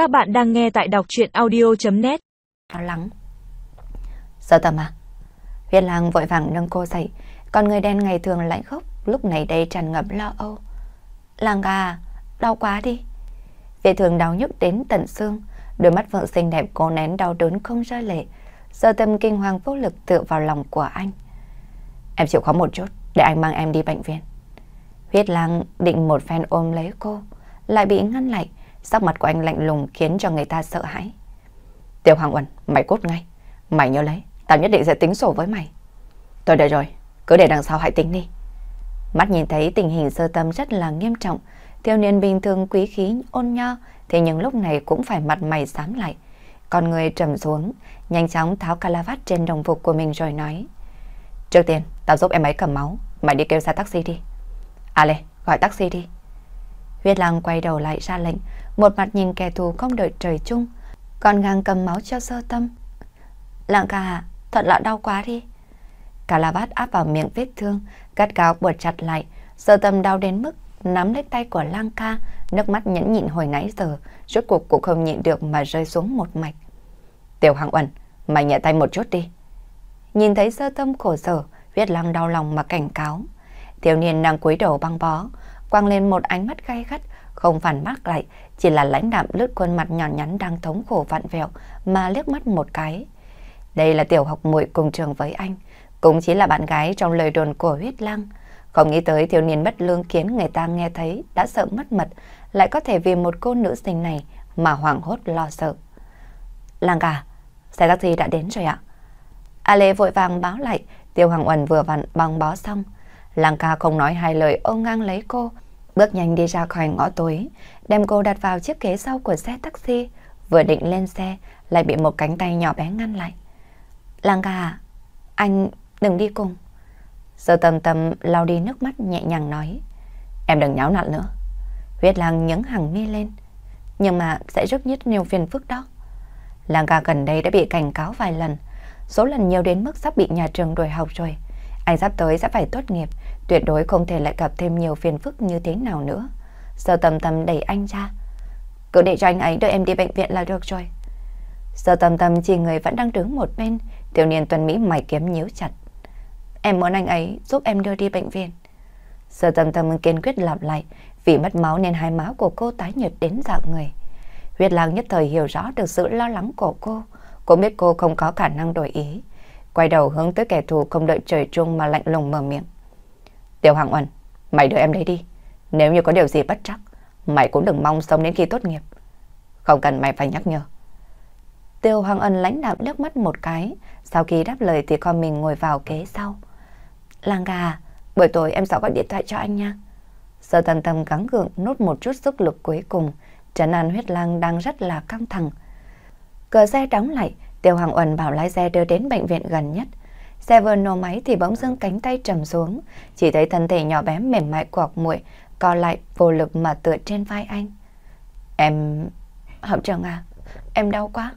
Các bạn đang nghe tại đọc chuyện audio.net Lo lắng. Sơ tầm à Huyết lang vội vàng nâng cô dậy. Còn người đen ngày thường lạnh khốc, Lúc này đây tràn ngập lo âu. Lang à Đau quá đi. Vết thường đau nhức đến tận xương. Đôi mắt vợ xinh đẹp cố nén đau đớn không rơi lệ. Sơ tâm kinh hoàng vô lực tựa vào lòng của anh. Em chịu khó một chút, Để anh mang em đi bệnh viện. Huyết lang định một phen ôm lấy cô, Lại bị ngăn lại. Sắc mặt của anh lạnh lùng khiến cho người ta sợ hãi. Tiêu Hoàng Uẩn, Mày cốt ngay. Mày nhớ lấy, Tao nhất định sẽ tính sổ với mày. Tôi đợi rồi, Cứ để đằng sau hãy tính đi. Mắt nhìn thấy tình hình sơ tâm rất là nghiêm trọng, Thiếu niên bình thường quý khí, ôn nho Thì những lúc này cũng phải mặt mày sám lại. Con người trầm xuống, Nhanh chóng tháo calavat trên đồng phục của mình rồi nói, Trước tiên, tao giúp em ấy cầm máu, Mày đi kêu xe taxi đi. À lê, gọi taxi đi. Huyết Lăng quay đầu lại ra lệnh, Một mặt nhìn kẻ thù không đợi trời chung, Còn ngang cầm máu cho sơ tâm. Lạng ca Thật là đau quá đi. Cả la bát áp vào miệng vết thương Cắt cáo buộc chặt lại, Sơ tâm đau đến mức nắm lấy tay của Lang ca, Nước mắt nhẫn nhịn hồi nãy giờ, Rốt cuộc cũng không nhịn được mà rơi xuống một mạch. Tiểu Hằng Uẩn, Mày nhẹ tay một chút đi. Nhìn thấy sơ tâm khổ sở Viết lăng đau lòng mà cảnh cáo. Thiếu niên đang cúi đầu băng bó quăng lên một ánh mắt gay gắt, Không phản bác lại, Chỉ là lãnh đạm lướt khuôn mặt nhỏ nhắn đang thống khổ vặn vẹo Mà liếc mắt một cái. Đây là tiểu học muội cùng trường với anh, Cũng chỉ là bạn gái trong lời đồn của huyết lăng Không nghĩ tới thiếu niên bất lương khiến người ta nghe thấy Đã sợ mất mật, Lại có thể vì một cô nữ sinh này Mà hoảng hốt lo sợ. Lang cả Xe taxi đã đến rồi ạ. A Lê vội vàng báo lại, Tiêu Hoàng Uẩn vừa vặn băng bó xong Lăng ca không nói hai lời ôm ngang lấy cô. Bước nhanh đi ra khỏi ngõ tối, Đem cô đặt vào chiếc ghế sau của xe taxi. Vừa định lên xe, Lại bị một cánh tay nhỏ bé ngăn lại. Lăng ca à, Anh đừng đi cùng. Sơ tâm tâm lau đi nước mắt nhẹ nhàng nói. Em đừng nháo nặn nữa. Huyết lang nhấn hàng mi lên. Nhưng mà sẽ rất nhất nhiều phiền phức đó. Lăng ca gần đây đã bị cảnh cáo vài lần. Số lần nhiều đến mức sắp bị nhà trường đuổi học rồi. Anh sắp tới sẽ phải tốt nghiệp. Tuyệt đối không thể lại gặp thêm nhiều phiền phức như thế nào nữa. Giờ tâm tâm đẩy anh ra. Cứ để cho anh ấy đưa em đi bệnh viện là được rồi. Giờ tâm tâm chỉ người vẫn đang đứng một bên, Tiểu niên tuần Mỹ mày kiếm nhíu chặt. Em muốn anh ấy giúp em đưa đi bệnh viện. Giờ tâm tâm kiên quyết lặp lại, Vì mất máu nên hai máu của cô tái nhợt đến dạng người. Huyết lang nhất thời hiểu rõ được sự lo lắng của cô. Cũng biết cô không có khả năng đổi ý. Quay đầu hướng tới kẻ thù không đợi trời trung mà lạnh lùng mở miệng. Tiêu Hoàng Uẩn, mày đưa em đấy đi. Nếu như có điều gì bất chắc, mày cũng đừng mong sống đến khi tốt nghiệp. Không cần mày phải nhắc nhở. Tiêu Hoàng Ân lãnh đạm liếc mắt một cái, sau khi đáp lời thì con mình ngồi vào kế sau. Làng gà, buổi tối em sẽ gọi điện thoại cho anh nha. Sơ tần tâm gắng gượng nốt một chút sức lực cuối cùng, Trần An huyết lang đang rất là căng thẳng. Cửa xe đóng lại, Tiêu Hoàng Uẩn bảo lái xe đưa đến bệnh viện gần nhất. Seven nổ máy thì bỗng dưng cánh tay trầm xuống, chỉ thấy thân thể nhỏ bé mềm mại của muội co lại vô lực mà tựa trên vai anh. Em... học trường à, em đau quá.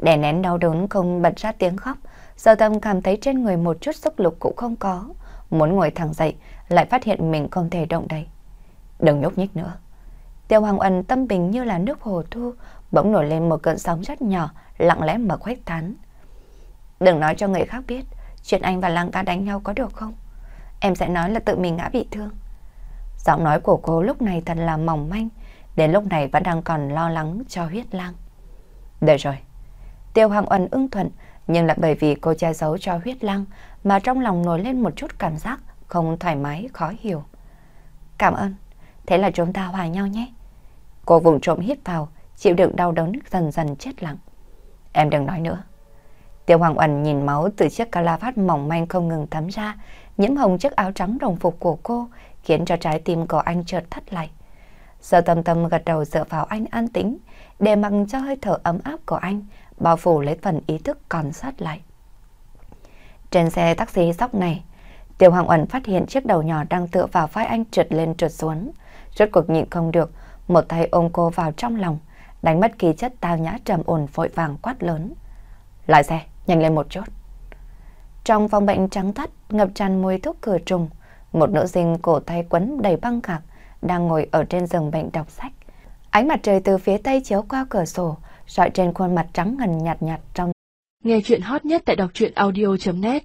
Đè nén đau đớn không bật ra tiếng khóc, giờ tâm cảm thấy trên người một chút sức lực cũng không có. Muốn ngồi thẳng dậy, lại phát hiện mình không thể động đậy. Đừng nhúc nhích nữa. Tiêu Hoàng Ân tâm bình như là nước hồ thu, bỗng nổi lên một cơn sóng rất nhỏ, lặng lẽ mà khuếch tán. Đừng nói cho người khác biết chuyện anh và Lăng ca đánh nhau có được không? Em sẽ nói là tự mình ngã bị thương. Giọng nói của cô lúc này thật là mỏng manh, đến lúc này vẫn đang còn lo lắng cho huyết lang. Được rồi. Tiêu Hoàng Ân ưng thuận, nhưng lại bởi vì cô che giấu cho huyết lang mà trong lòng nổi lên một chút cảm giác không thoải mái, khó hiểu. Cảm ơn. Thế là chúng ta hòa nhau nhé. Cô vùng trộm hít vào, chịu đựng đau đớn dần dần chết lặng. Em đừng nói nữa. Tiêu Hoàng Uẩn nhìn máu từ chiếc calavat mỏng manh không ngừng thấm ra, nhiễm hồng chiếc áo trắng đồng phục của cô, khiến cho trái tim của anh chợt thắt lại. Giờ tâm tâm gật đầu dựa vào anh an tĩnh, để mặc cho hơi thở ấm áp của anh, bao phủ lấy phần ý thức còn sót lại. Trên xe taxi sóc này, Tiêu Hoàng Uẩn phát hiện chiếc đầu nhỏ đang tựa vào vai anh trượt lên trượt xuống. Rốt cuộc nhịn không được, một tay ôm cô vào trong lòng, đánh mất khí chất tao nhã trầm ổn vội vàng quát lớn. Lại xe! Nhanh lên một chút. Trong phòng bệnh trắng thắt, ngập tràn mùi thuốc cửa trùng, một nữ sinh cổ tay quấn đầy băng gạc đang ngồi ở trên giường bệnh đọc sách. Ánh mặt trời từ phía tây chiếu qua cửa sổ, rọi trên khuôn mặt trắng ngần nhạt nhạt trong. Nghe chuyện hot nhất tại đọc truyện audio.net